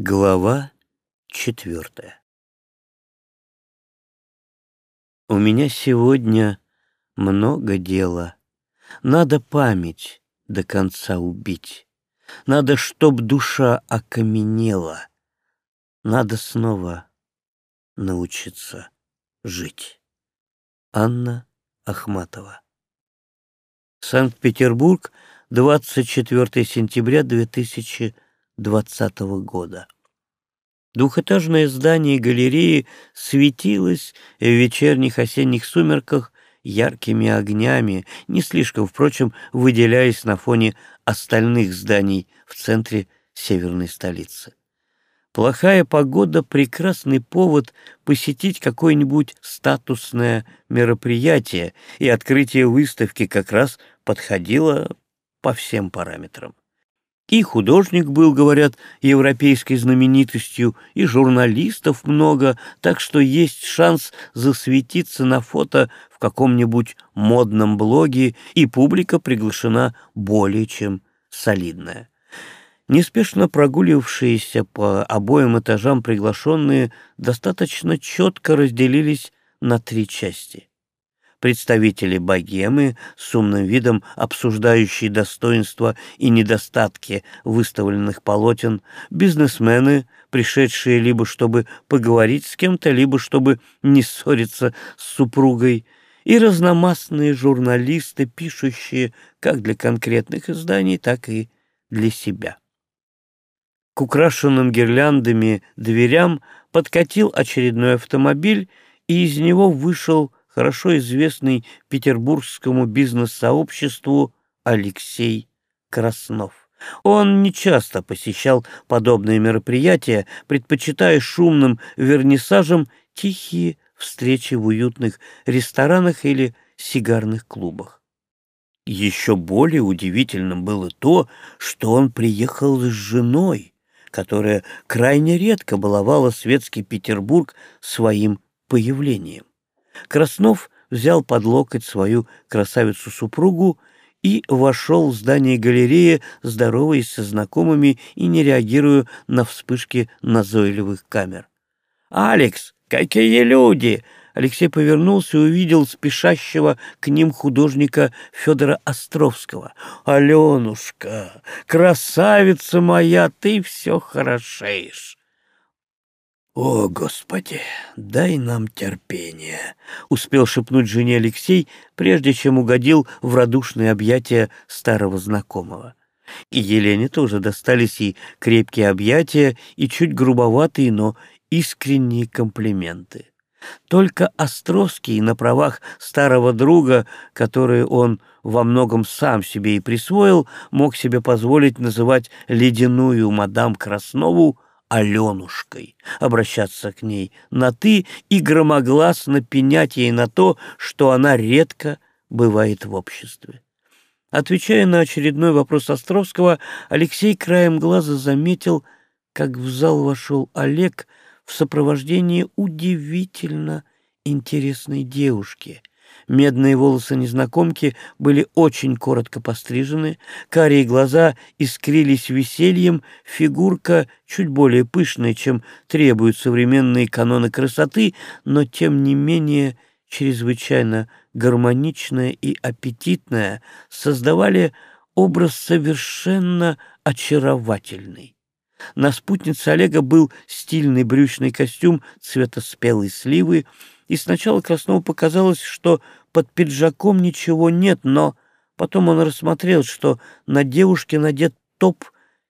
Глава четвертая У меня сегодня много дела. Надо память до конца убить. Надо, чтоб душа окаменела. Надо снова научиться жить. Анна Ахматова Санкт-Петербург, 24 сентября 2000 2020 года. Двухэтажное здание галереи светилось в вечерних осенних сумерках яркими огнями, не слишком, впрочем, выделяясь на фоне остальных зданий в центре северной столицы. Плохая погода — прекрасный повод посетить какое-нибудь статусное мероприятие, и открытие выставки как раз подходило по всем параметрам. И художник был, говорят, европейской знаменитостью, и журналистов много, так что есть шанс засветиться на фото в каком-нибудь модном блоге, и публика приглашена более чем солидная. Неспешно прогуливавшиеся по обоим этажам приглашенные достаточно четко разделились на три части представители богемы, с умным видом обсуждающие достоинства и недостатки выставленных полотен, бизнесмены, пришедшие либо чтобы поговорить с кем-то, либо чтобы не ссориться с супругой, и разномастные журналисты, пишущие как для конкретных изданий, так и для себя. К украшенным гирляндами дверям подкатил очередной автомобиль, и из него вышел хорошо известный петербургскому бизнес-сообществу Алексей Краснов. Он нечасто посещал подобные мероприятия, предпочитая шумным вернисажам тихие встречи в уютных ресторанах или сигарных клубах. Еще более удивительным было то, что он приехал с женой, которая крайне редко баловала светский Петербург своим появлением. Краснов взял под локоть свою красавицу-супругу и вошел в здание галереи, здороваясь со знакомыми и не реагируя на вспышки назойливых камер. «Алекс, какие люди!» Алексей повернулся и увидел спешащего к ним художника Федора Островского. «Аленушка, красавица моя, ты все хорошеешь!» «О, Господи, дай нам терпение!» — успел шепнуть жене Алексей, прежде чем угодил в радушные объятия старого знакомого. И Елене тоже достались и крепкие объятия, и чуть грубоватые, но искренние комплименты. Только Островский на правах старого друга, который он во многом сам себе и присвоил, мог себе позволить называть ледяную мадам Краснову Аленушкой, обращаться к ней на «ты» и громогласно пенять ей на то, что она редко бывает в обществе. Отвечая на очередной вопрос Островского, Алексей краем глаза заметил, как в зал вошел Олег в сопровождении удивительно интересной девушки, Медные волосы незнакомки были очень коротко пострижены, карие глаза искрились весельем, фигурка чуть более пышная, чем требуют современные каноны красоты, но тем не менее чрезвычайно гармоничная и аппетитная, создавали образ совершенно очаровательный. На спутнице Олега был стильный брючный костюм цвета спелой сливы, и сначала Краснову показалось, что под пиджаком ничего нет, но потом он рассмотрел, что на девушке надет топ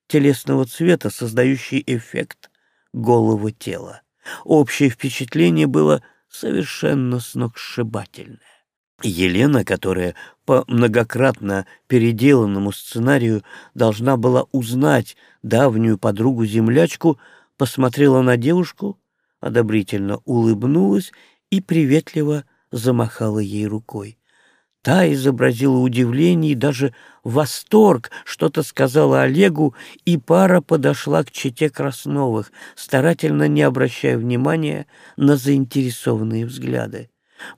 телесного цвета, создающий эффект голого тела. Общее впечатление было совершенно сногсшибательное. Елена, которая по многократно переделанному сценарию должна была узнать давнюю подругу-землячку, посмотрела на девушку, одобрительно улыбнулась и приветливо замахала ей рукой. Та изобразила удивление и даже восторг, что-то сказала Олегу, и пара подошла к чете Красновых, старательно не обращая внимания на заинтересованные взгляды.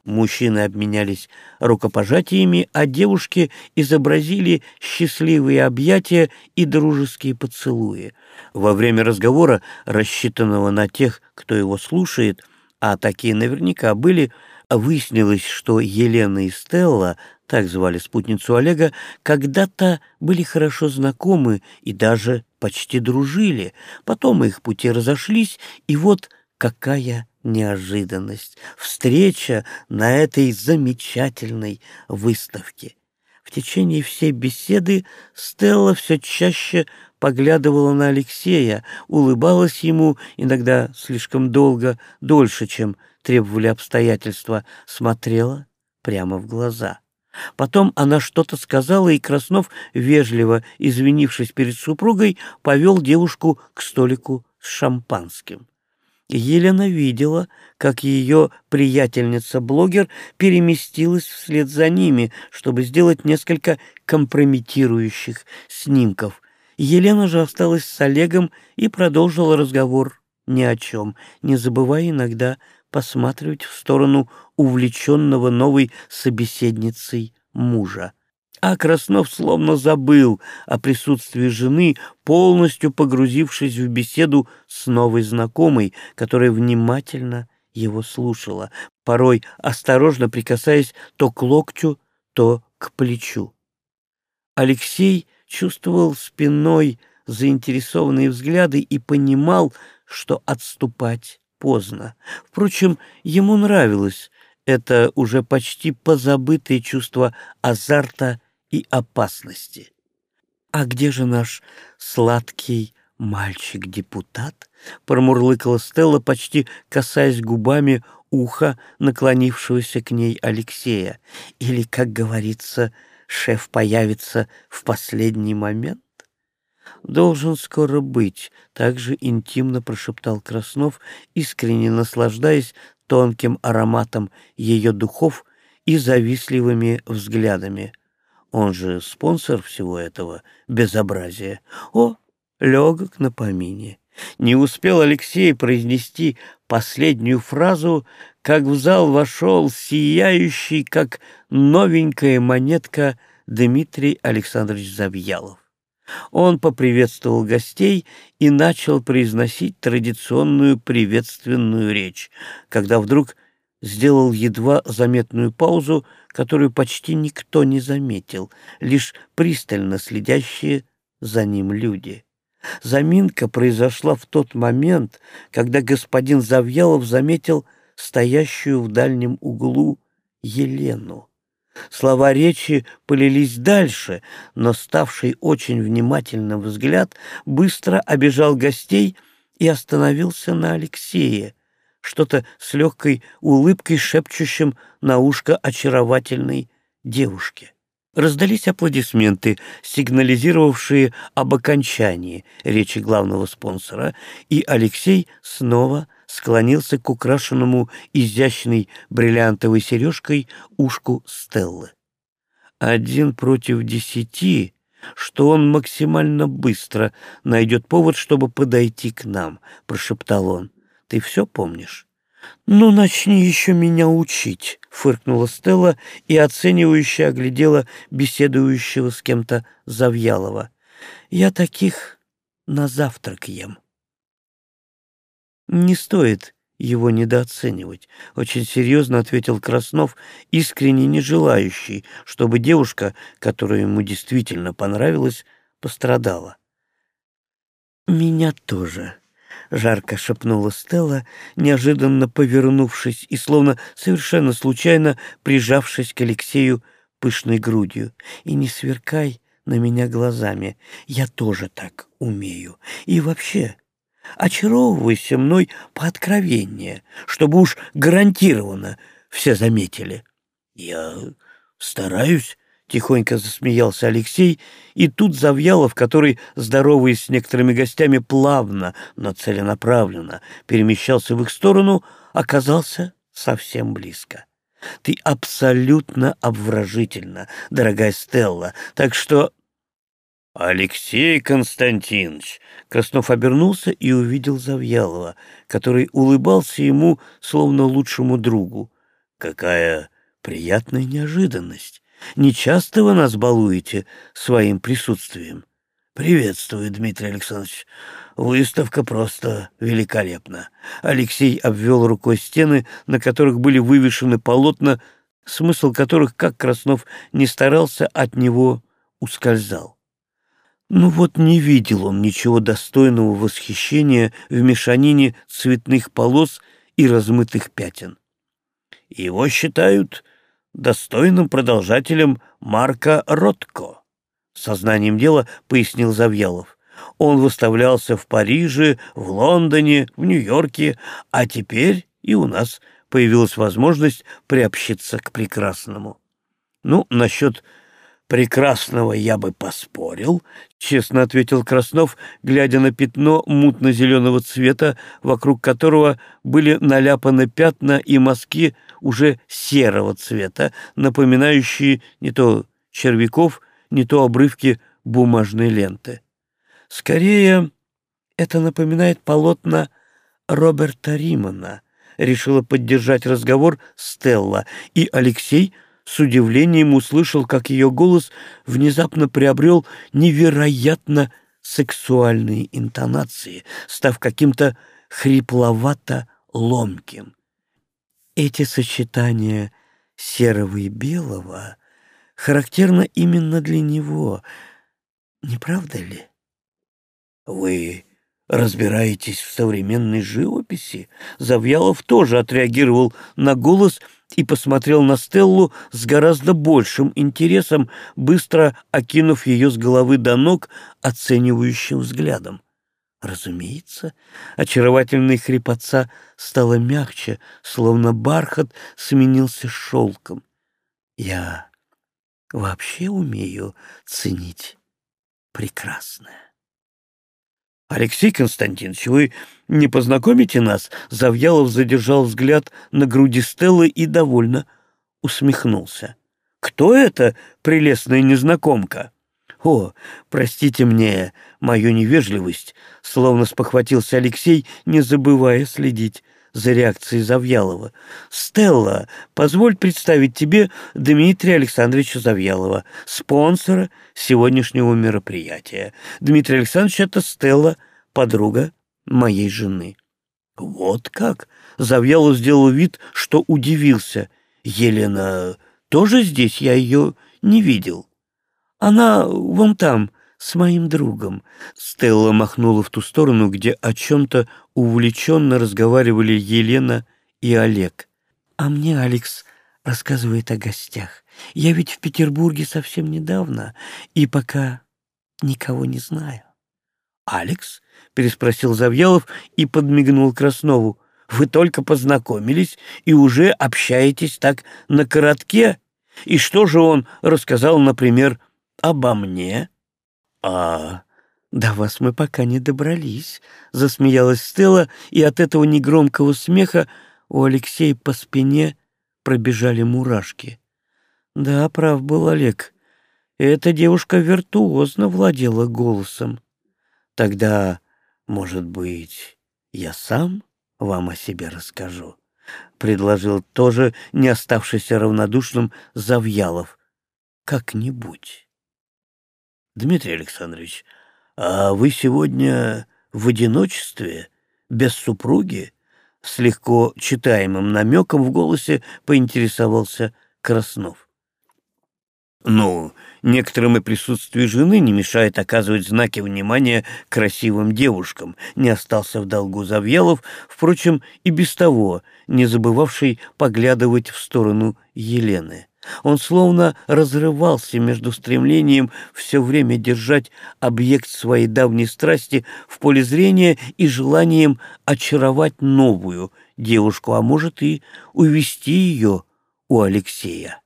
Мужчины обменялись рукопожатиями, а девушки изобразили счастливые объятия и дружеские поцелуи. Во время разговора, рассчитанного на тех, кто его слушает, а такие наверняка были, выяснилось, что Елена и Стелла, так звали спутницу Олега, когда-то были хорошо знакомы и даже почти дружили. Потом их пути разошлись, и вот какая неожиданность, встреча на этой замечательной выставке. В течение всей беседы Стелла все чаще поглядывала на Алексея, улыбалась ему, иногда слишком долго, дольше, чем требовали обстоятельства, смотрела прямо в глаза. Потом она что-то сказала, и Краснов, вежливо извинившись перед супругой, повел девушку к столику с шампанским. Елена видела, как ее приятельница-блогер переместилась вслед за ними, чтобы сделать несколько компрометирующих снимков. Елена же осталась с Олегом и продолжила разговор ни о чем, не забывая иногда посматривать в сторону увлеченного новой собеседницей мужа а Краснов словно забыл о присутствии жены, полностью погрузившись в беседу с новой знакомой, которая внимательно его слушала, порой осторожно прикасаясь то к локтю, то к плечу. Алексей чувствовал спиной заинтересованные взгляды и понимал, что отступать поздно. Впрочем, ему нравилось это уже почти позабытое чувство азарта и опасности. «А где же наш сладкий мальчик-депутат?» — промурлыкала Стелла, почти касаясь губами уха наклонившегося к ней Алексея. «Или, как говорится, шеф появится в последний момент?» «Должен скоро быть», — также интимно прошептал Краснов, искренне наслаждаясь тонким ароматом ее духов и завистливыми взглядами. Он же спонсор всего этого безобразия. О, легок на помине. Не успел Алексей произнести последнюю фразу, как в зал вошел сияющий, как новенькая монетка, Дмитрий Александрович Завьялов. Он поприветствовал гостей и начал произносить традиционную приветственную речь, когда вдруг сделал едва заметную паузу, которую почти никто не заметил, лишь пристально следящие за ним люди. Заминка произошла в тот момент, когда господин Завьялов заметил стоящую в дальнем углу Елену. Слова речи полились дальше, но ставший очень внимательным взгляд быстро обежал гостей и остановился на Алексее, что-то с легкой улыбкой, шепчущим на ушко очаровательной девушке. Раздались аплодисменты, сигнализировавшие об окончании речи главного спонсора, и Алексей снова склонился к украшенному изящной бриллиантовой сережкой ушку Стеллы. Один против десяти, что он максимально быстро найдет повод, чтобы подойти к нам, — прошептал он. Ты все помнишь? «Ну, начни еще меня учить», — фыркнула Стелла и оценивающе оглядела беседующего с кем-то Завьялова. «Я таких на завтрак ем». «Не стоит его недооценивать», — очень серьезно ответил Краснов, искренне не желающий, чтобы девушка, которая ему действительно понравилась, пострадала. «Меня тоже», — жарко шепнула Стелла, неожиданно повернувшись и словно совершенно случайно прижавшись к Алексею пышной грудью. «И не сверкай на меня глазами, я тоже так умею. И вообще, очаровывайся мной пооткровеннее, чтобы уж гарантированно все заметили». «Я стараюсь», Тихонько засмеялся Алексей, и тут Завьялов, который, здороваясь с некоторыми гостями, плавно, но целенаправленно перемещался в их сторону, оказался совсем близко. Ты абсолютно обворожительна, дорогая Стелла, так что... Алексей Константинович! Краснов обернулся и увидел Завьялова, который улыбался ему, словно лучшему другу. Какая приятная неожиданность. Не часто вы нас балуете своим присутствием. Приветствую, Дмитрий Александрович. Выставка просто великолепна. Алексей обвел рукой стены, на которых были вывешены полотна, смысл которых, как Краснов не старался, от него ускользал. Ну вот не видел он ничего достойного восхищения в мешанине цветных полос и размытых пятен. Его считают достойным продолжателем Марка Ротко. Сознанием дела пояснил Завьялов. Он выставлялся в Париже, в Лондоне, в Нью-Йорке, а теперь и у нас появилась возможность приобщиться к прекрасному. Ну, насчет прекрасного я бы поспорил, честно ответил Краснов, глядя на пятно мутно-зеленого цвета, вокруг которого были наляпаны пятна и мазки уже серого цвета, напоминающие не то червяков, не то обрывки бумажной ленты. Скорее, это напоминает полотна Роберта Римана, решила поддержать разговор Стелла, и Алексей — с удивлением услышал, как ее голос внезапно приобрел невероятно сексуальные интонации, став каким-то хрипловато-ломким. Эти сочетания серого и белого характерно именно для него, не правда ли? Вы разбираетесь в современной живописи? Завьялов тоже отреагировал на голос и посмотрел на Стеллу с гораздо большим интересом, быстро окинув ее с головы до ног оценивающим взглядом. Разумеется, очаровательный хрипотца стало мягче, словно бархат сменился шелком. Я вообще умею ценить прекрасное. «Алексей Константинович, вы не познакомите нас?» Завьялов задержал взгляд на груди Стеллы и довольно усмехнулся. «Кто это, прелестная незнакомка?» «О, простите мне мою невежливость», — словно спохватился Алексей, не забывая следить за реакцией Завьялова. «Стелла, позволь представить тебе Дмитрия Александровича Завьялова, спонсора сегодняшнего мероприятия. Дмитрий Александрович — это Стелла, подруга моей жены». «Вот как?» — Завьялов сделал вид, что удивился. «Елена тоже здесь? Я ее не видел». «Она вон там», с моим другом». Стелла махнула в ту сторону, где о чем-то увлеченно разговаривали Елена и Олег. «А мне Алекс рассказывает о гостях. Я ведь в Петербурге совсем недавно и пока никого не знаю». «Алекс?» — переспросил Завьялов и подмигнул Краснову. «Вы только познакомились и уже общаетесь так на коротке? И что же он рассказал, например, обо мне?» «А, до вас мы пока не добрались», — засмеялась Стелла, и от этого негромкого смеха у Алексея по спине пробежали мурашки. Да, прав был Олег. Эта девушка виртуозно владела голосом. Тогда, может быть, я сам вам о себе расскажу? Предложил тоже не оставшийся равнодушным Завьялов. Как-нибудь. Дмитрий Александрович, а вы сегодня в одиночестве, без супруги? С легко читаемым намеком в голосе поинтересовался Краснов. Ну, некоторым и присутствие жены не мешает оказывать знаки внимания красивым девушкам, не остался в долгу Завьялов, впрочем, и без того, не забывавший поглядывать в сторону Елены. Он словно разрывался между стремлением все время держать объект своей давней страсти в поле зрения и желанием очаровать новую девушку, а может и увести ее у Алексея.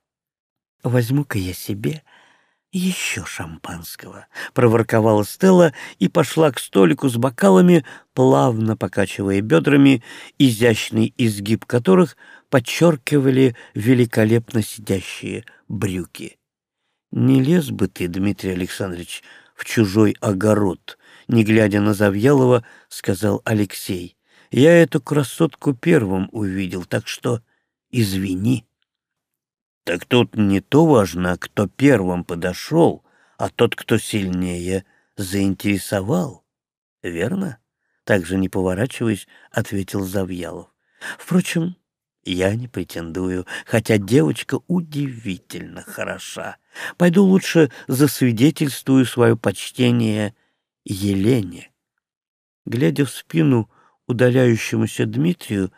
«Возьму-ка я себе еще шампанского», — проворковала Стелла и пошла к столику с бокалами, плавно покачивая бедрами, изящный изгиб которых подчеркивали великолепно сидящие брюки. «Не лез бы ты, Дмитрий Александрович, в чужой огород», — не глядя на Завьялова, сказал Алексей. «Я эту красотку первым увидел, так что извини. Так тут не то важно, кто первым подошел, а тот, кто сильнее заинтересовал. Верно? Также не поворачиваясь, ответил Завьялов. Впрочем, я не претендую, хотя девочка удивительно хороша. Пойду лучше засвидетельствую свое почтение Елене. Глядя в спину удаляющемуся Дмитрию,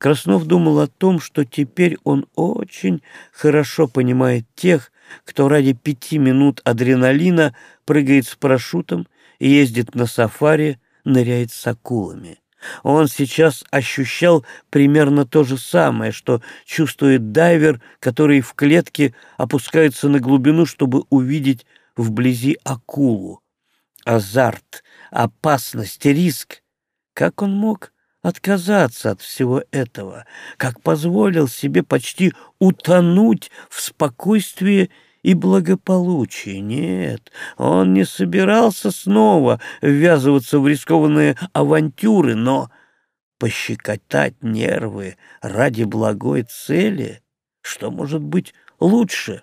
Краснов думал о том, что теперь он очень хорошо понимает тех, кто ради пяти минут адреналина прыгает с парашютом ездит на сафари, ныряет с акулами. Он сейчас ощущал примерно то же самое, что чувствует дайвер, который в клетке опускается на глубину, чтобы увидеть вблизи акулу. Азарт, опасность, риск. Как он мог отказаться от всего этого? Как позволил себе почти утонуть в спокойствии и благополучии. Нет, он не собирался снова ввязываться в рискованные авантюры, но пощекотать нервы ради благой цели, что может быть лучше?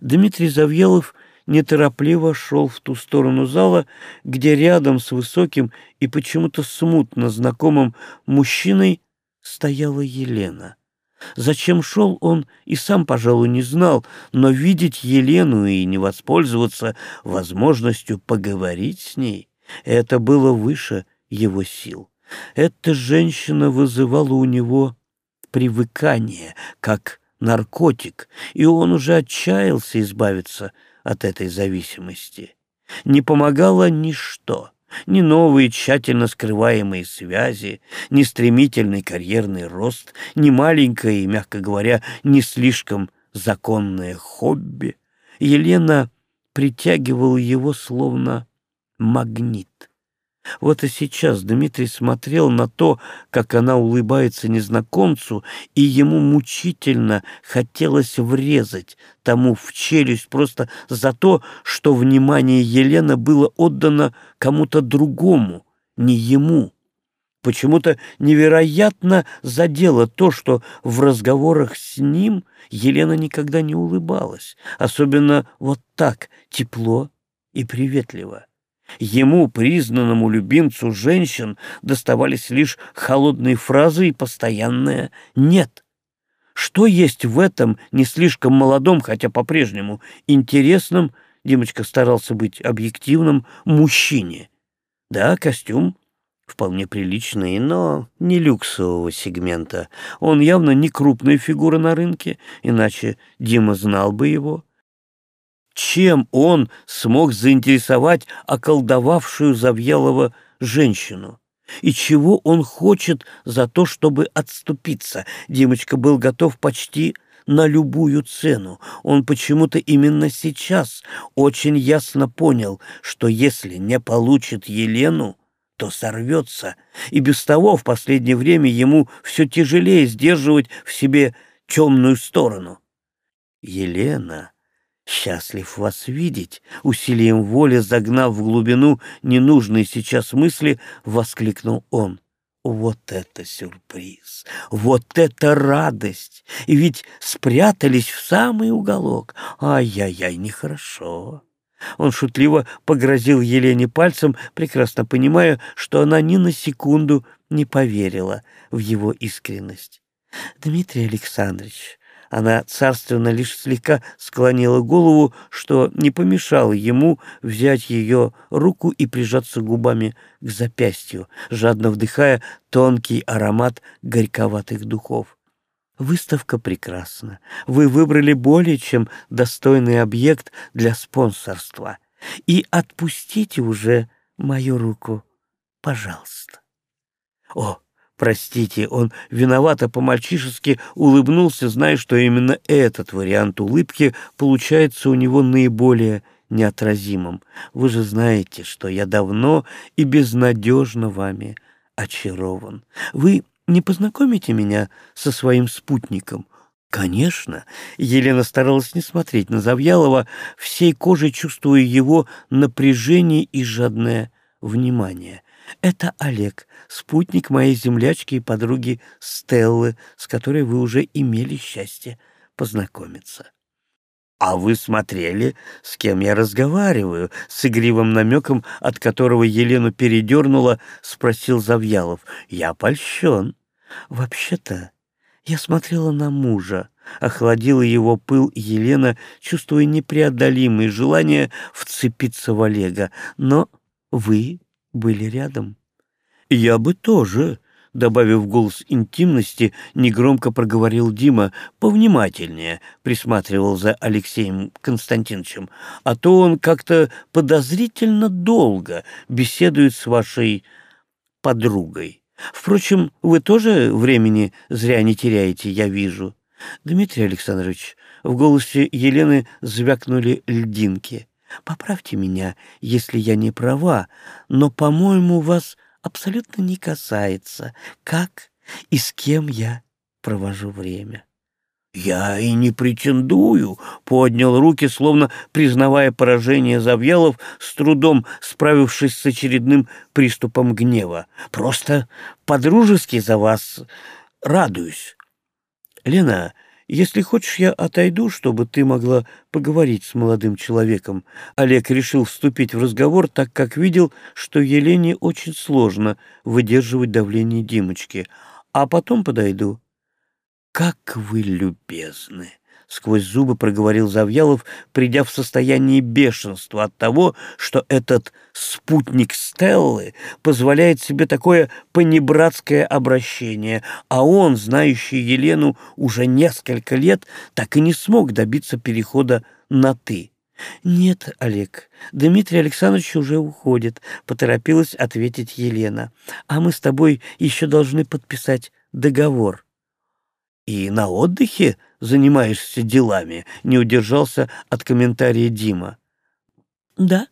Дмитрий Завьелов неторопливо шел в ту сторону зала, где рядом с высоким и почему-то смутно знакомым мужчиной стояла Елена. Зачем шел он и сам, пожалуй, не знал, но видеть Елену и не воспользоваться возможностью поговорить с ней — это было выше его сил. Эта женщина вызывала у него привыкание, как наркотик, и он уже отчаялся избавиться от этой зависимости. Не помогало ничто ни новые тщательно скрываемые связи, ни стремительный карьерный рост, ни маленькое и, мягко говоря, не слишком законное хобби. Елена притягивала его словно магнит. Вот и сейчас Дмитрий смотрел на то, как она улыбается незнакомцу, и ему мучительно хотелось врезать тому в челюсть просто за то, что внимание Елены было отдано кому-то другому, не ему. Почему-то невероятно задело то, что в разговорах с ним Елена никогда не улыбалась, особенно вот так, тепло и приветливо. Ему, признанному любимцу женщин, доставались лишь холодные фразы и постоянное «нет». Что есть в этом не слишком молодом, хотя по-прежнему интересном, Димочка старался быть объективным, мужчине? Да, костюм вполне приличный, но не люксового сегмента. Он явно не крупная фигура на рынке, иначе Дима знал бы его. Чем он смог заинтересовать околдовавшую Завьялова женщину? И чего он хочет за то, чтобы отступиться? Димочка был готов почти на любую цену. Он почему-то именно сейчас очень ясно понял, что если не получит Елену, то сорвется. И без того в последнее время ему все тяжелее сдерживать в себе темную сторону. Елена «Счастлив вас видеть!» — усилием воли, загнав в глубину ненужные сейчас мысли, воскликнул он. Вот это сюрприз! Вот это радость! И ведь спрятались в самый уголок. Ай-яй-яй, нехорошо. Он шутливо погрозил Елене пальцем, прекрасно понимая, что она ни на секунду не поверила в его искренность. «Дмитрий Александрович, она царственно лишь слегка склонила голову, что не помешало ему взять ее руку и прижаться губами к запястью, жадно вдыхая тонкий аромат горьковатых духов. Выставка прекрасна. Вы выбрали более чем достойный объект для спонсорства. И отпустите уже мою руку, пожалуйста. О, Простите, он виновато по-мальчишески улыбнулся, зная, что именно этот вариант улыбки получается у него наиболее неотразимым. Вы же знаете, что я давно и безнадежно вами очарован. Вы не познакомите меня со своим спутником? Конечно, Елена старалась не смотреть на Завьялова, всей кожей чувствуя его напряжение и жадное внимание — Это Олег, спутник моей землячки и подруги Стеллы, с которой вы уже имели счастье познакомиться. «А вы смотрели, с кем я разговариваю?» С игривым намеком, от которого Елену передернула, спросил Завьялов. «Я польщен. Вообще-то я смотрела на мужа». Охладила его пыл Елена, чувствуя непреодолимое желание вцепиться в Олега. «Но вы были рядом». «Я бы тоже», добавив голос интимности, негромко проговорил Дима, повнимательнее присматривал за Алексеем Константиновичем, а то он как-то подозрительно долго беседует с вашей подругой. Впрочем, вы тоже времени зря не теряете, я вижу. Дмитрий Александрович, в голосе Елены звякнули льдинки. Поправьте меня, если я не права, но, по-моему, вас абсолютно не касается, как и с кем я провожу время. «Я и не претендую», — поднял руки, словно признавая поражение Завьялов, с трудом справившись с очередным приступом гнева. «Просто по-дружески за вас радуюсь». «Лена, если хочешь, я отойду, чтобы ты могла поговорить с молодым человеком. Олег решил вступить в разговор, так как видел, что Елене очень сложно выдерживать давление Димочки. А потом подойду. Как вы любезны! Сквозь зубы проговорил Завьялов, придя в состояние бешенства от того, что этот спутник Стеллы позволяет себе такое понебратское обращение, а он, знающий Елену уже несколько лет, так и не смог добиться перехода на «ты». «Нет, Олег, Дмитрий Александрович уже уходит», — поторопилась ответить Елена. «А мы с тобой еще должны подписать договор». «И на отдыхе занимаешься делами?» — не удержался от комментария Дима. «Да».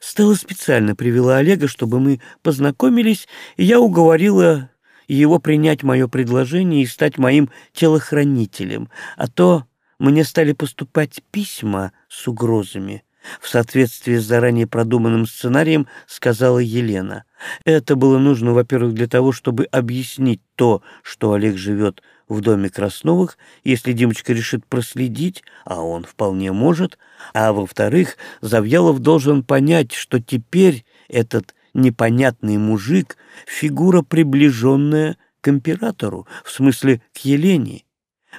Стелла специально привела Олега, чтобы мы познакомились, и я уговорила его принять мое предложение и стать моим телохранителем, а то мне стали поступать письма с угрозами. В соответствии с заранее продуманным сценарием сказала Елена. Это было нужно, во-первых, для того, чтобы объяснить то, что Олег живет в доме Красновых, если Димочка решит проследить, а он вполне может, а во-вторых, Завьялов должен понять, что теперь этот непонятный мужик — фигура, приближенная к императору, в смысле к Елене.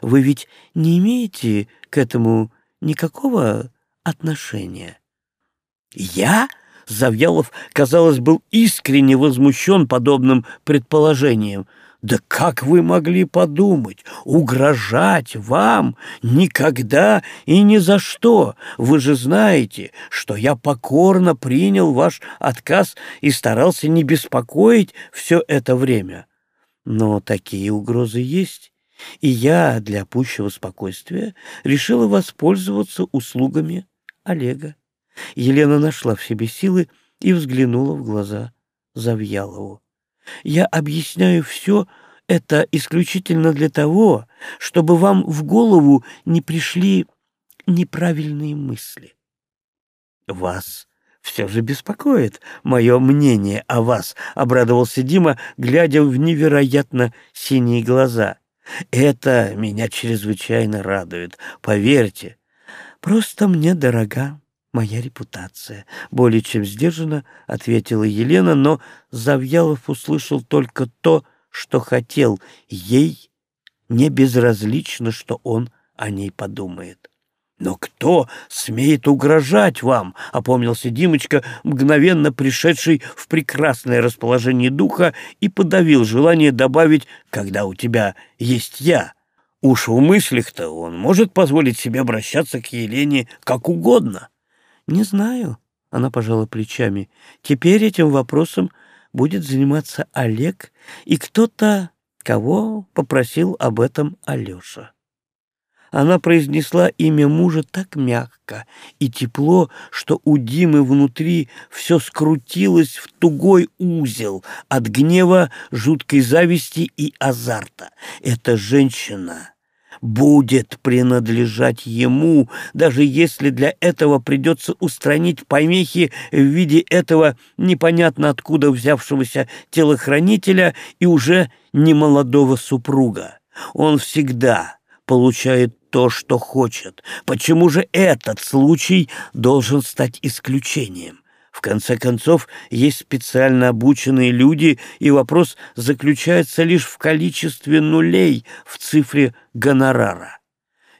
Вы ведь не имеете к этому никакого отношения? Я? Завьялов, казалось, был искренне возмущен подобным предположением — да как вы могли подумать? Угрожать вам? Никогда и ни за что. Вы же знаете, что я покорно принял ваш отказ и старался не беспокоить все это время. Но такие угрозы есть, и я для пущего спокойствия решила воспользоваться услугами Олега. Елена нашла в себе силы и взглянула в глаза Завьялову. Я объясняю все это исключительно для того, чтобы вам в голову не пришли неправильные мысли. Вас все же беспокоит мое мнение о вас, — обрадовался Дима, глядя в невероятно синие глаза. Это меня чрезвычайно радует, поверьте. Просто мне дорога моя репутация», — более чем сдержанно ответила Елена, но Завьялов услышал только то, что хотел. Ей не безразлично, что он о ней подумает. «Но кто смеет угрожать вам?» — опомнился Димочка, мгновенно пришедший в прекрасное расположение духа и подавил желание добавить «когда у тебя есть я». Уж в мыслях-то он может позволить себе обращаться к Елене как угодно. «Не знаю», — она пожала плечами. «Теперь этим вопросом будет заниматься Олег и кто-то, кого попросил об этом Алеша». Она произнесла имя мужа так мягко и тепло, что у Димы внутри все скрутилось в тугой узел от гнева, жуткой зависти и азарта. Эта женщина будет принадлежать ему, даже если для этого придется устранить помехи в виде этого непонятно откуда взявшегося телохранителя и уже немолодого супруга. Он всегда получает то, что хочет. Почему же этот случай должен стать исключением? В конце концов, есть специально обученные люди, и вопрос заключается лишь в количестве нулей в цифре гонорара.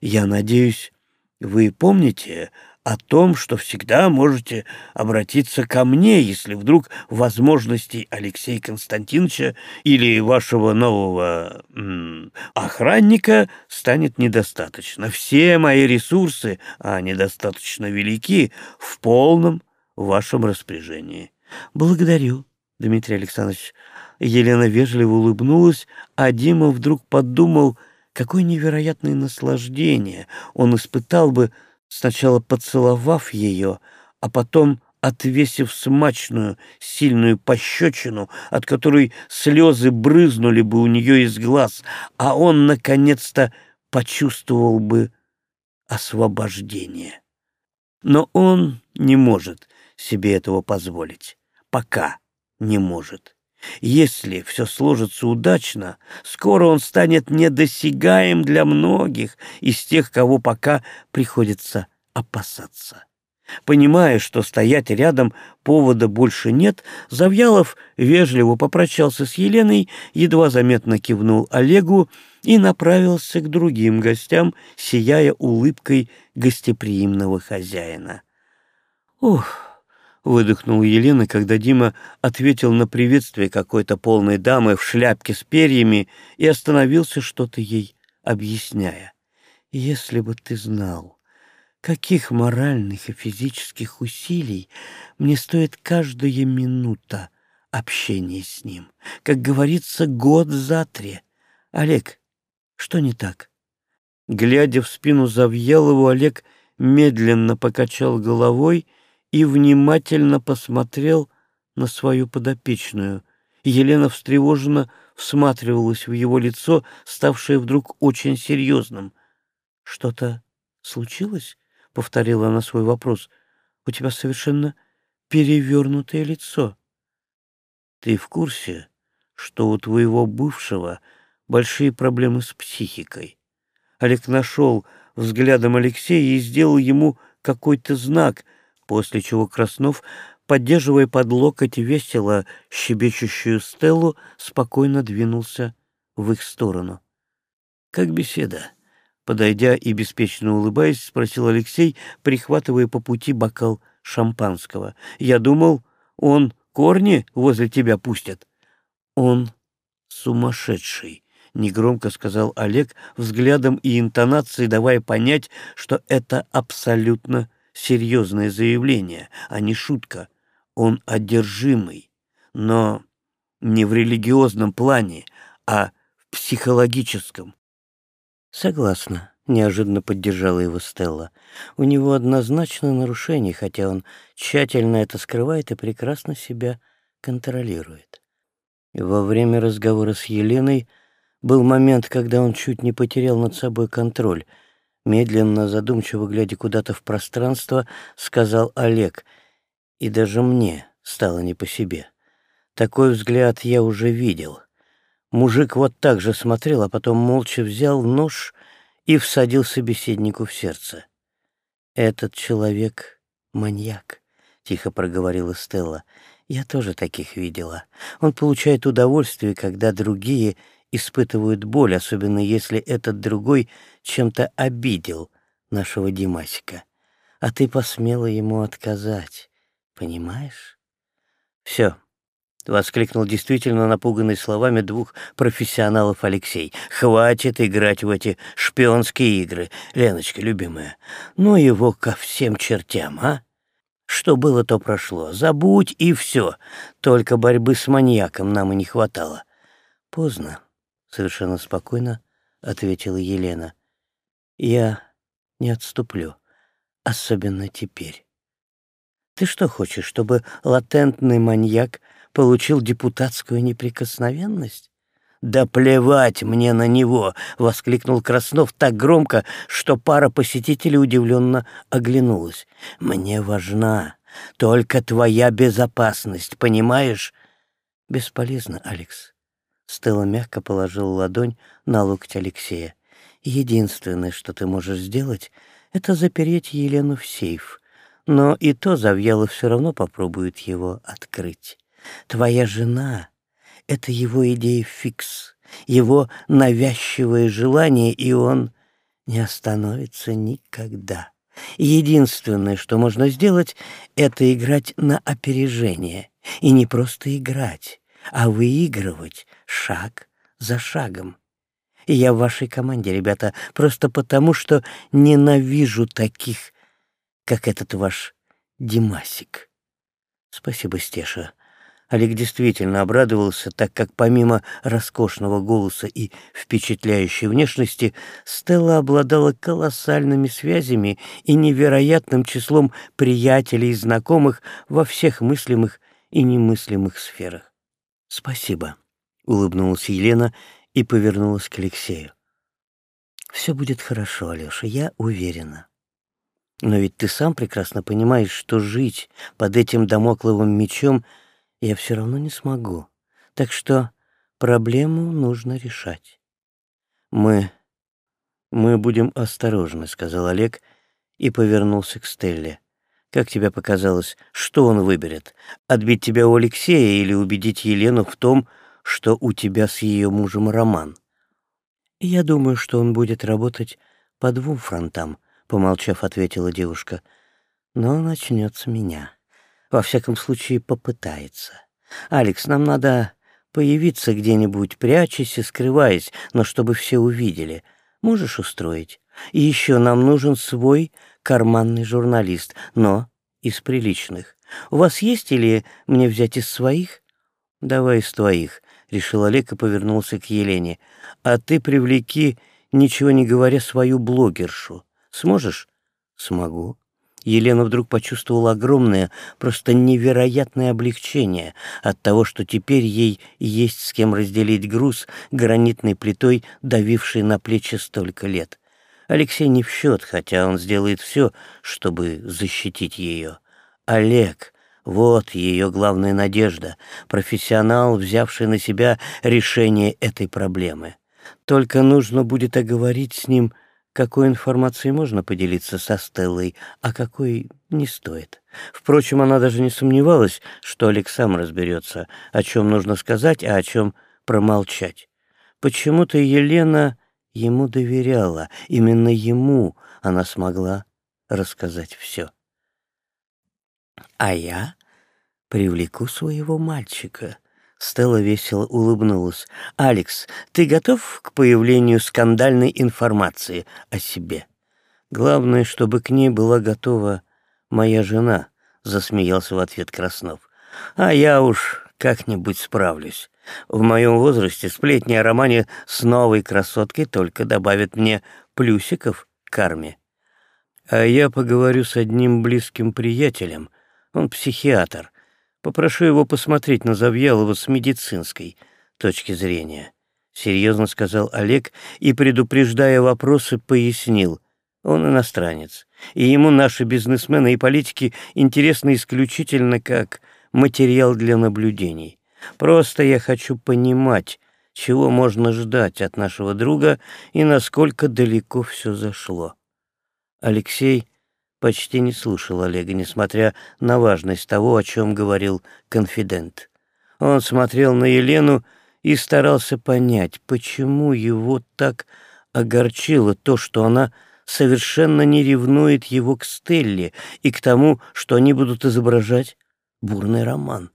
Я надеюсь, вы помните о том, что всегда можете обратиться ко мне, если вдруг возможностей Алексея Константиновича или вашего нового м, охранника станет недостаточно. Все мои ресурсы, а они достаточно велики, в полном в вашем распоряжении. Благодарю, Дмитрий Александрович. Елена вежливо улыбнулась, а Дима вдруг подумал, какое невероятное наслаждение он испытал бы, сначала поцеловав ее, а потом отвесив смачную, сильную пощечину, от которой слезы брызнули бы у нее из глаз, а он, наконец-то, почувствовал бы освобождение. Но он не может себе этого позволить. Пока не может. Если все сложится удачно, скоро он станет недосягаем для многих из тех, кого пока приходится опасаться. Понимая, что стоять рядом повода больше нет, Завьялов вежливо попрощался с Еленой, едва заметно кивнул Олегу и направился к другим гостям, сияя улыбкой гостеприимного хозяина. «Ух!» — выдохнула Елена, когда Дима ответил на приветствие какой-то полной дамы в шляпке с перьями и остановился, что-то ей объясняя. «Если бы ты знал, каких моральных и физических усилий мне стоит каждая минута общения с ним, как говорится, год за три. Олег, что не так?» Глядя в спину Завьялову, Олег медленно покачал головой — и внимательно посмотрел на свою подопечную. Елена встревоженно всматривалась в его лицо, ставшее вдруг очень серьезным. «Что-то случилось?» — повторила она свой вопрос. «У тебя совершенно перевернутое лицо». «Ты в курсе, что у твоего бывшего большие проблемы с психикой?» Олег нашел взглядом Алексея и сделал ему какой-то знак — после чего Краснов, поддерживая под локоть весело щебечущую Стеллу, спокойно двинулся в их сторону. «Как беседа?» Подойдя и беспечно улыбаясь, спросил Алексей, прихватывая по пути бокал шампанского. «Я думал, он корни возле тебя пустят». «Он сумасшедший», — негромко сказал Олег, взглядом и интонацией давая понять, что это абсолютно серьезное заявление, а не шутка. Он одержимый, но не в религиозном плане, а в психологическом. Согласна, неожиданно поддержала его Стелла. У него однозначно нарушение, хотя он тщательно это скрывает и прекрасно себя контролирует. Во время разговора с Еленой был момент, когда он чуть не потерял над собой контроль — Медленно, задумчиво глядя куда-то в пространство, сказал Олег. И даже мне стало не по себе. Такой взгляд я уже видел. Мужик вот так же смотрел, а потом молча взял нож и всадил собеседнику в сердце. «Этот человек — маньяк», — тихо проговорила Стелла. «Я тоже таких видела. Он получает удовольствие, когда другие испытывают боль, особенно если этот другой чем-то обидел нашего Димасика. А ты посмела ему отказать, понимаешь? Все, — воскликнул действительно напуганный словами двух профессионалов Алексей. «Хватит играть в эти шпионские игры, Леночка, любимая. Ну его ко всем чертям, а? Что было, то прошло. Забудь и все. Только борьбы с маньяком нам и не хватало. Поздно. — совершенно спокойно ответила Елена. «Я не отступлю, особенно теперь. Ты что хочешь, чтобы латентный маньяк получил депутатскую неприкосновенность? «Да плевать мне на него!» — воскликнул Краснов так громко, что пара посетителей удивленно оглянулась. «Мне важна только твоя безопасность, понимаешь?» «Бесполезно, Алекс». Стелла мягко положила ладонь на локоть Алексея. «Единственное, что ты можешь сделать, это запереть Елену в сейф. Но и то Завьялов все равно попробует его открыть. Твоя жена — это его идея фикс, его навязчивое желание, и он не остановится никогда. Единственное, что можно сделать, это играть на опережение. И не просто играть, а выигрывать шаг за шагом. И я в вашей команде, ребята, просто потому, что ненавижу таких, как этот ваш Димасик. Спасибо, Стеша. Олег действительно обрадовался, так как помимо роскошного голоса и впечатляющей внешности, Стелла обладала колоссальными связями и невероятным числом приятелей и знакомых во всех мыслимых и немыслимых сферах. «Спасибо», — улыбнулась Елена и повернулась к Алексею. «Все будет хорошо, Алеша, я уверена. Но ведь ты сам прекрасно понимаешь, что жить под этим домокловым мечом — я все равно не смогу. Так что проблему нужно решать. Мы... мы будем осторожны, сказал Олег и повернулся к Стелле. Как тебе показалось, что он выберет? Отбить тебя у Алексея или убедить Елену в том, что у тебя с ее мужем роман? Я думаю, что он будет работать по двум фронтам, помолчав, ответила девушка. Но начнет с меня. Во всяком случае, попытается. «Алекс, нам надо появиться где-нибудь, прячась и скрываясь, но чтобы все увидели. Можешь устроить? И еще нам нужен свой карманный журналист, но из приличных. У вас есть или мне взять из своих?» «Давай из твоих», — решил Олег и повернулся к Елене. «А ты привлеки, ничего не говоря, свою блогершу. Сможешь?» «Смогу». Елена вдруг почувствовала огромное, просто невероятное облегчение от того, что теперь ей есть с кем разделить груз гранитной плитой, давившей на плечи столько лет. Алексей не в счет, хотя он сделает все, чтобы защитить ее. Олег — вот ее главная надежда, профессионал, взявший на себя решение этой проблемы. Только нужно будет оговорить с ним — какой информацией можно поделиться со Стеллой, а какой не стоит. Впрочем, она даже не сомневалась, что Алекс сам разберется, о чем нужно сказать, а о чем промолчать. Почему-то Елена ему доверяла, именно ему она смогла рассказать все. А я привлеку своего мальчика — Стелла весело улыбнулась. «Алекс, ты готов к появлению скандальной информации о себе? Главное, чтобы к ней была готова моя жена», — засмеялся в ответ Краснов. «А я уж как-нибудь справлюсь. В моем возрасте сплетни о романе с новой красоткой только добавят мне плюсиков к карме. А я поговорю с одним близким приятелем, он психиатр» Попрошу его посмотреть на Завьялова с медицинской точки зрения. Серьезно сказал Олег и, предупреждая вопросы, пояснил. Он иностранец, и ему наши бизнесмены и политики интересны исключительно как материал для наблюдений. Просто я хочу понимать, чего можно ждать от нашего друга и насколько далеко все зашло. Алексей почти не слушал Олега, несмотря на важность того, о чем говорил конфидент. Он смотрел на Елену и старался понять, почему его так огорчило то, что она совершенно не ревнует его к Стелле и к тому, что они будут изображать бурный роман.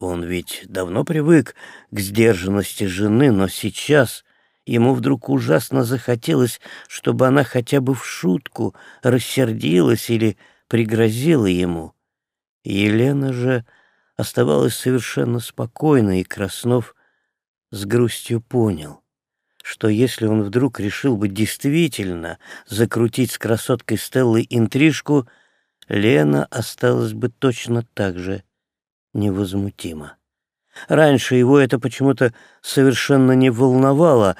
Он ведь давно привык к сдержанности жены, но сейчас Ему вдруг ужасно захотелось, чтобы она хотя бы в шутку рассердилась или пригрозила ему. Елена же оставалась совершенно спокойной, и Краснов с грустью понял, что если он вдруг решил бы действительно закрутить с красоткой Стеллой интрижку, Лена осталась бы точно так же невозмутима. Раньше его это почему-то совершенно не волновало,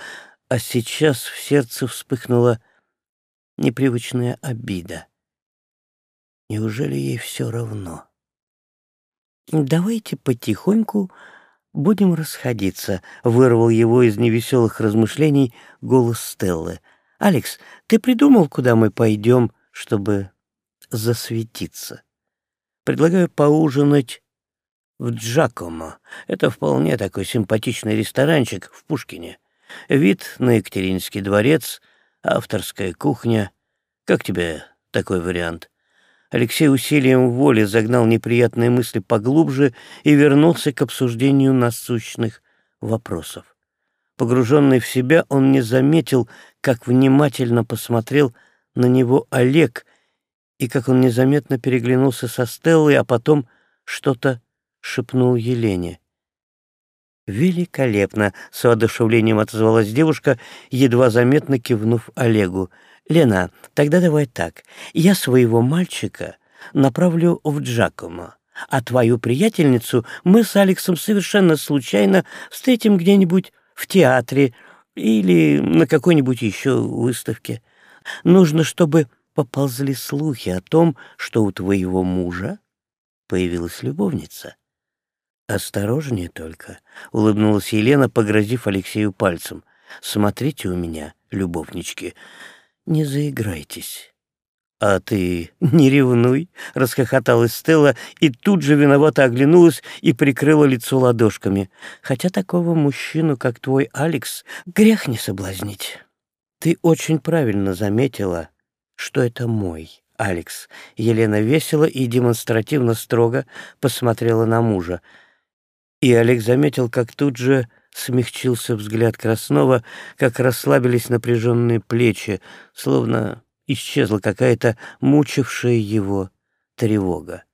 а сейчас в сердце вспыхнула непривычная обида. Неужели ей все равно? «Давайте потихоньку будем расходиться», — вырвал его из невеселых размышлений голос Стеллы. «Алекс, ты придумал, куда мы пойдем, чтобы засветиться? Предлагаю поужинать в Джакомо. Это вполне такой симпатичный ресторанчик в Пушкине. Вид на Екатеринский дворец, авторская кухня. Как тебе такой вариант?» Алексей усилием воли загнал неприятные мысли поглубже и вернулся к обсуждению насущных вопросов. Погруженный в себя, он не заметил, как внимательно посмотрел на него Олег и как он незаметно переглянулся со Стеллой, а потом что-то шепнул Елене. «Великолепно!» — с воодушевлением отозвалась девушка, едва заметно кивнув Олегу — «Лена, тогда давай так. Я своего мальчика направлю в Джакомо, а твою приятельницу мы с Алексом совершенно случайно встретим где-нибудь в театре или на какой-нибудь еще выставке. Нужно, чтобы поползли слухи о том, что у твоего мужа появилась любовница. «Осторожнее только», — улыбнулась Елена, погрозив Алексею пальцем. «Смотрите у меня, любовнички, не заиграйтесь». «А ты не ревнуй», — расхохоталась Стелла и тут же виновато оглянулась и прикрыла лицо ладошками. «Хотя такого мужчину, как твой Алекс, грех не соблазнить. Ты очень правильно заметила, что это мой Алекс». Елена весело и демонстративно строго посмотрела на мужа. И Алекс заметил, как тут же смягчился взгляд Краснова, как расслабились напряженные плечи, словно исчезла какая-то мучившая его тревога.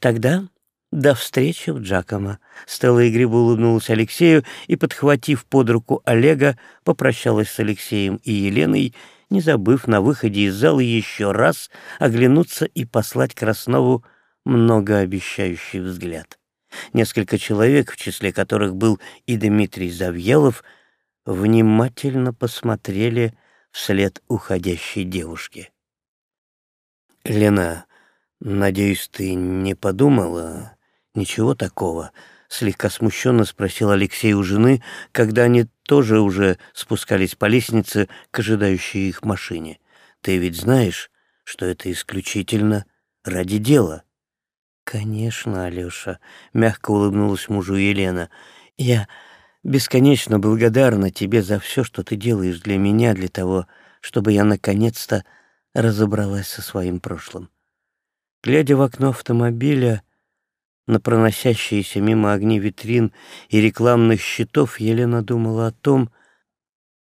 Тогда до встречи в Джакомо. Стелла игриво улыбнулась Алексею и, подхватив под руку Олега, попрощалась с Алексеем и Еленой, не забыв на выходе из зала еще раз оглянуться и послать Краснову многообещающий взгляд. Несколько человек, в числе которых был и Дмитрий Завьелов, внимательно посмотрели вслед уходящей девушки. «Лена, надеюсь, ты не подумала ничего такого?» — слегка смущенно спросил Алексей у жены, когда они тоже уже спускались по лестнице к ожидающей их машине. «Ты ведь знаешь, что это исключительно ради дела?» «Конечно, Алёша», — мягко улыбнулась мужу Елена. «Я бесконечно благодарна тебе за все, что ты делаешь для меня, для того, чтобы я наконец-то разобралась со своим прошлым». Глядя в окно автомобиля, на проносящиеся мимо огни витрин и рекламных щитов, Елена думала о том,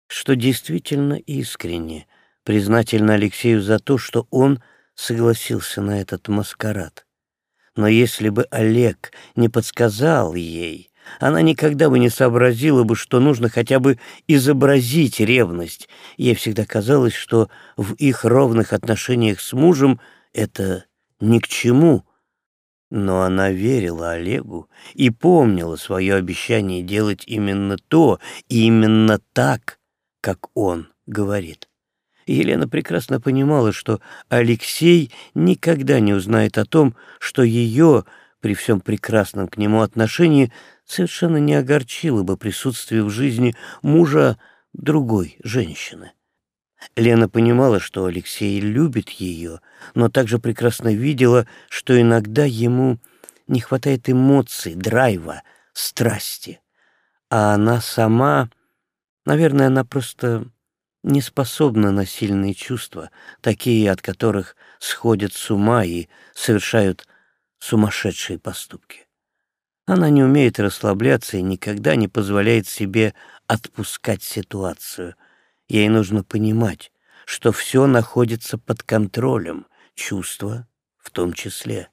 что действительно искренне признательна Алексею за то, что он согласился на этот маскарад. Но если бы Олег не подсказал ей, она никогда бы не сообразила бы, что нужно хотя бы изобразить ревность. Ей всегда казалось, что в их ровных отношениях с мужем это ни к чему. Но она верила Олегу и помнила свое обещание делать именно то и именно так, как он говорит. Елена прекрасно понимала, что Алексей никогда не узнает о том, что ее, при всем прекрасном к нему отношении, совершенно не огорчило бы присутствие в жизни мужа другой женщины. Лена понимала, что Алексей любит ее, но также прекрасно видела, что иногда ему не хватает эмоций, драйва, страсти. А она сама, наверное, она просто не способна на сильные чувства, такие, от которых сходят с ума и совершают сумасшедшие поступки. Она не умеет расслабляться и никогда не позволяет себе отпускать ситуацию. Ей нужно понимать, что все находится под контролем, чувства в том числе.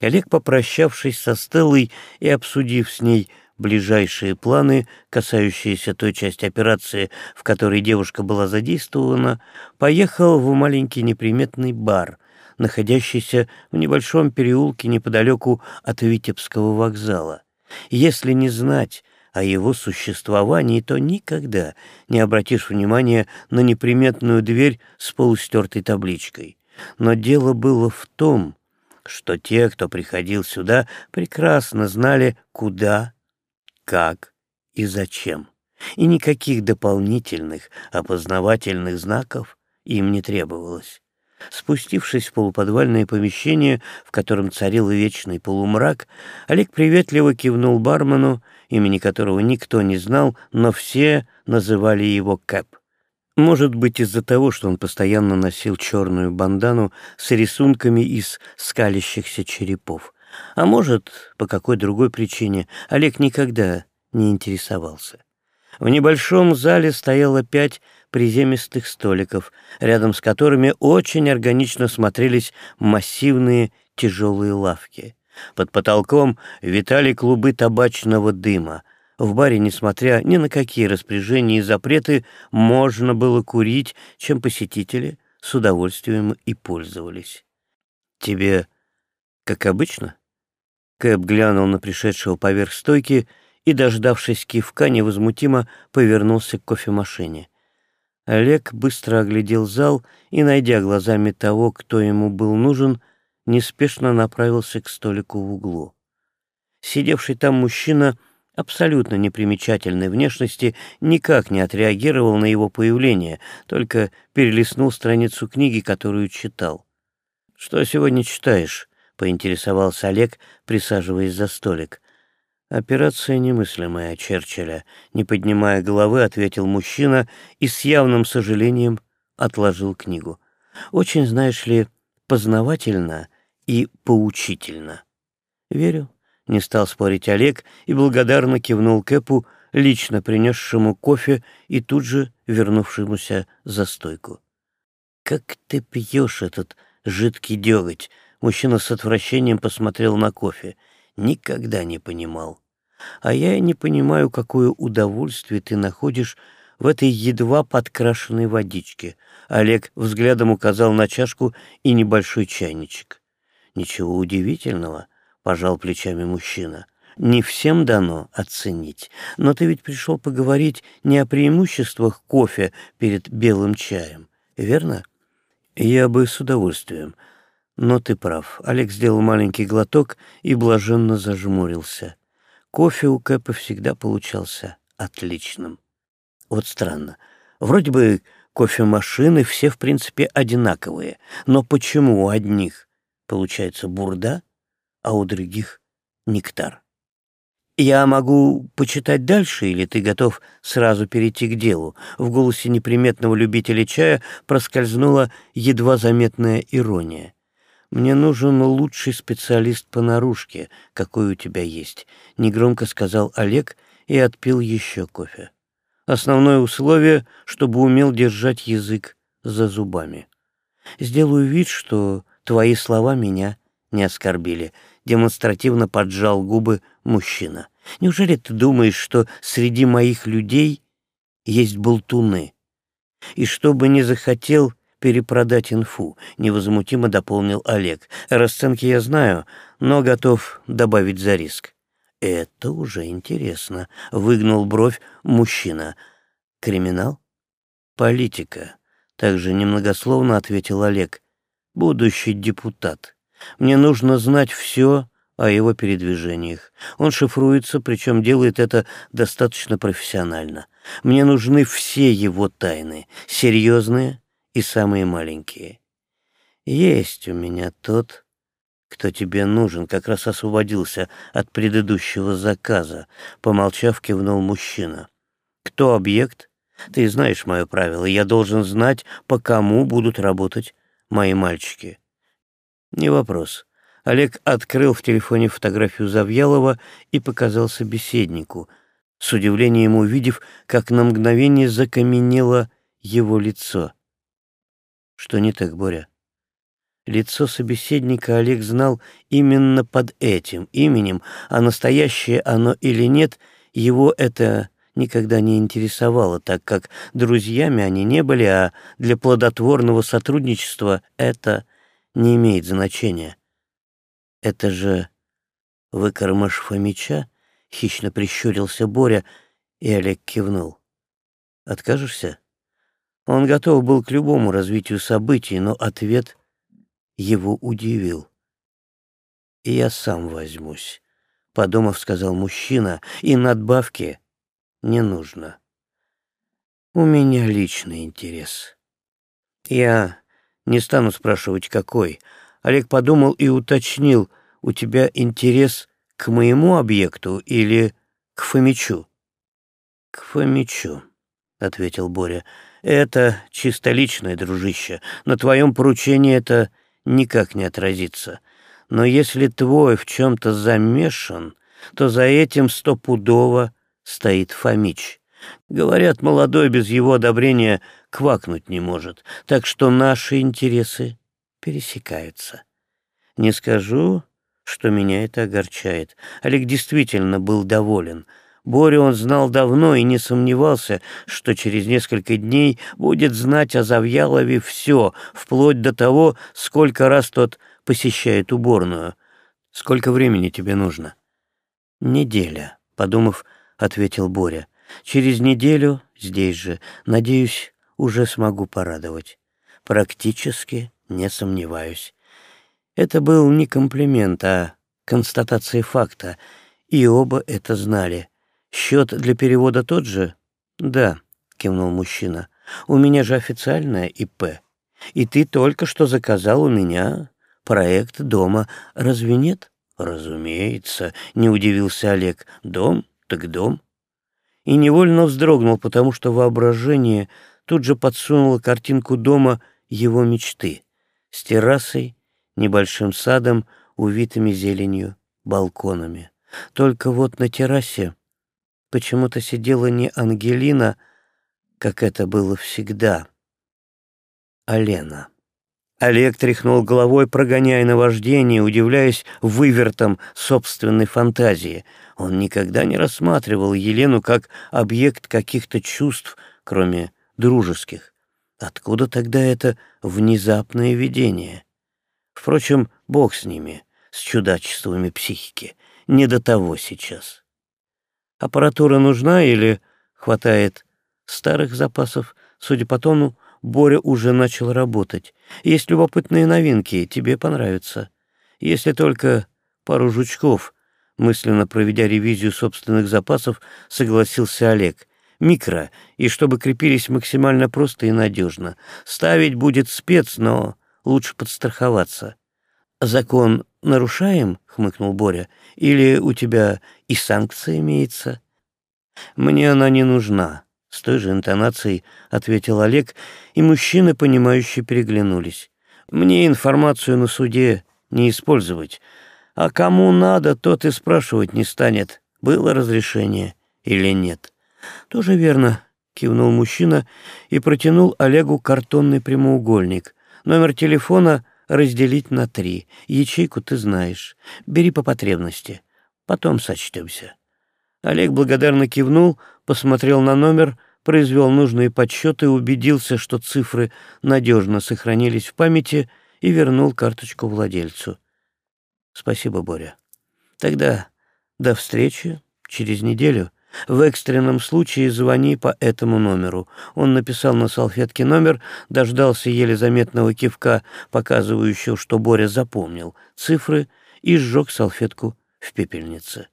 Олег, попрощавшись со Стеллой и обсудив с ней ближайшие планы, касающиеся той части операции, в которой девушка была задействована, поехал в маленький неприметный бар, находящийся в небольшом переулке неподалеку от Витебского вокзала. Если не знать о его существовании, то никогда не обратишь внимания на неприметную дверь с полустертой табличкой. Но дело было в том, что те, кто приходил сюда, прекрасно знали, куда, как и зачем. И никаких дополнительных опознавательных знаков им не требовалось. Спустившись в полуподвальное помещение, в котором царил вечный полумрак, Олег приветливо кивнул бармену, имени которого никто не знал, но все называли его Кэп. Может быть, из-за того, что он постоянно носил черную бандану с рисунками из скалящихся черепов. А может, по какой другой причине, Олег никогда не интересовался. В небольшом зале стояло пять приземистых столиков, рядом с которыми очень органично смотрелись массивные тяжелые лавки. Под потолком витали клубы табачного дыма. В баре, несмотря ни на какие распоряжения и запреты, можно было курить, чем посетители с удовольствием и пользовались. «Тебе как обычно?» Кэп глянул на пришедшего поверх стойки и, дождавшись кивка, невозмутимо повернулся к кофемашине. Олег быстро оглядел зал и, найдя глазами того, кто ему был нужен, неспешно направился к столику в углу. Сидевший там мужчина абсолютно непримечательной внешности никак не отреагировал на его появление, только перелистнул страницу книги, которую читал. «Что сегодня читаешь?» — поинтересовался Олег, присаживаясь за столик. «Операция немыслимая Черчилля», — не поднимая головы, ответил мужчина и с явным сожалением отложил книгу. «Очень, знаешь ли, познавательно и поучительно». «Верю», — не стал спорить Олег и благодарно кивнул Кэпу, лично принесшему кофе и тут же вернувшемуся за стойку. «Как ты пьешь этот жидкий деготь?» Мужчина с отвращением посмотрел на кофе никогда не понимал. А я не понимаю, какое удовольствие ты находишь в этой едва подкрашенной водичке. Олег взглядом указал на чашку и небольшой чайничек. Ничего удивительного, пожал плечами мужчина. Не всем дано оценить. Но ты ведь пришел поговорить не о преимуществах кофе перед белым чаем, верно? Я бы с удовольствием, но ты прав. Олег сделал маленький глоток и блаженно зажмурился. Кофе у Кэпа всегда получался отличным. Вот странно. Вроде бы кофемашины все, в принципе, одинаковые. Но почему у одних получается бурда, а у других — нектар? «Я могу почитать дальше, или ты готов сразу перейти к делу?» В голосе неприметного любителя чая проскользнула едва заметная ирония. «Мне нужен лучший специалист по наружке, какой у тебя есть», — негромко сказал Олег и отпил еще кофе. «Основное условие, чтобы умел держать язык за зубами. Сделаю вид, что твои слова меня не оскорбили», — демонстративно поджал губы мужчина. «Неужели ты думаешь, что среди моих людей есть болтуны? И чтобы не захотел перепродать инфу», — невозмутимо дополнил Олег. «Расценки я знаю, но готов добавить за риск». «Это уже интересно», — выгнул бровь мужчина. «Криминал?» «Политика», — также немногословно ответил Олег. «Будущий депутат. Мне нужно знать все о его передвижениях. Он шифруется, причем делает это достаточно профессионально. Мне нужны все его тайны, серьезные и самые маленькие. Есть у меня тот, кто тебе нужен, как раз освободился от предыдущего заказа, помолчав, кивнул мужчина. Кто объект? Ты знаешь мое правило, я должен знать, по кому будут работать мои мальчики. Не вопрос. Олег открыл в телефоне фотографию Завьялова и показал собеседнику, с удивлением увидев, как на мгновение закаменело его лицо. Что не так, Боря? Лицо собеседника Олег знал именно под этим именем, а настоящее оно или нет, его это никогда не интересовало, так как друзьями они не были, а для плодотворного сотрудничества это не имеет значения. Это же выкормыш Фомича? — хищно прищурился Боря, и Олег кивнул. «Откажешься?» Он готов был к любому развитию событий, но ответ его удивил. «Я сам возьмусь», — подумав, сказал мужчина, — «и надбавки не нужно. У меня личный интерес. Я не стану спрашивать, какой. Олег подумал и уточнил, у тебя интерес к моему объекту или к Фомичу? К Фомичу, ответил Боря. Это чисто личное, дружище. На твоем поручении это никак не отразится. Но если твой в чем-то замешан, то за этим стопудово стоит Фомич. Говорят, молодой без его одобрения квакнуть не может, так что наши интересы пересекаются. Не скажу, что меня это огорчает. Олег действительно был доволен. Борю он знал давно и не сомневался, что через несколько дней будет знать о Завьялове все, вплоть до того, сколько раз тот посещает уборную. «Сколько времени тебе нужно?» «Неделя», — подумав, ответил Боря. Через неделю здесь же, надеюсь, уже смогу порадовать. Практически не сомневаюсь. Это был не комплимент, а констатация факта, и оба это знали. Счет для перевода тот же? Да, кивнул мужчина. У меня же официальная ИП. И ты только что заказал у меня проект дома, разве нет? Разумеется, не удивился Олег. Дом так дом и невольно вздрогнул, потому что воображение тут же подсунуло картинку дома его мечты с террасой, небольшим садом, увитыми зеленью, балконами. Только вот на террасе почему-то сидела не Ангелина, как это было всегда, а Лена. Олег тряхнул головой, прогоняя наваждение, удивляясь вывертам собственной фантазии. Он никогда не рассматривал Елену как объект каких-то чувств, кроме дружеских. Откуда тогда это внезапное видение? Впрочем, бог с ними, с чудачествами психики. Не до того сейчас. Аппаратура нужна или хватает старых запасов? Судя по тону, Боря уже начал работать. Есть любопытные новинки, тебе понравятся. Если только пару жучков, мысленно проведя ревизию собственных запасов, согласился Олег. Микро, и чтобы крепились максимально просто и надежно. Ставить будет спец, но лучше подстраховаться. «Закон нарушаем?» — хмыкнул Боря. «Или у тебя и санкция имеется?» «Мне она не нужна», с той же интонацией ответил Олег, и мужчины, понимающие, переглянулись. «Мне информацию на суде не использовать, а кому надо, тот и спрашивать не станет, было разрешение или нет». «Тоже верно», — кивнул мужчина и протянул Олегу картонный прямоугольник. «Номер телефона разделить на три. Ячейку ты знаешь. Бери по потребности. Потом сочтемся». Олег благодарно кивнул, посмотрел на номер, произвел нужные подсчеты, убедился, что цифры надежно сохранились в памяти и вернул карточку владельцу. «Спасибо, Боря. Тогда до встречи через неделю. В экстренном случае звони по этому номеру». Он написал на салфетке номер, дождался еле заметного кивка, показывающего, что Боря запомнил цифры, и сжег салфетку в пепельнице.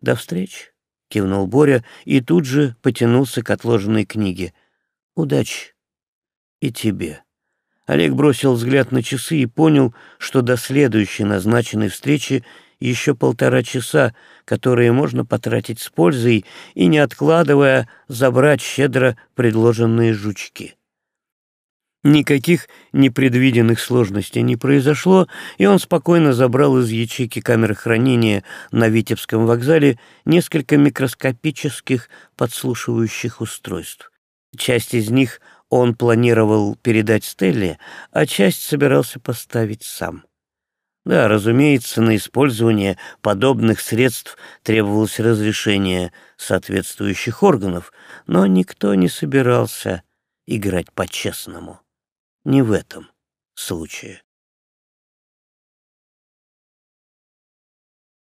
«До встречи». — кивнул Боря и тут же потянулся к отложенной книге. «Удачи. И тебе». Олег бросил взгляд на часы и понял, что до следующей назначенной встречи еще полтора часа, которые можно потратить с пользой и, не откладывая, забрать щедро предложенные жучки. Никаких непредвиденных сложностей не произошло, и он спокойно забрал из ячейки камеры хранения на Витебском вокзале несколько микроскопических подслушивающих устройств. Часть из них он планировал передать Стелле, а часть собирался поставить сам. Да, разумеется, на использование подобных средств требовалось разрешение соответствующих органов, но никто не собирался играть по-честному не в этом случае.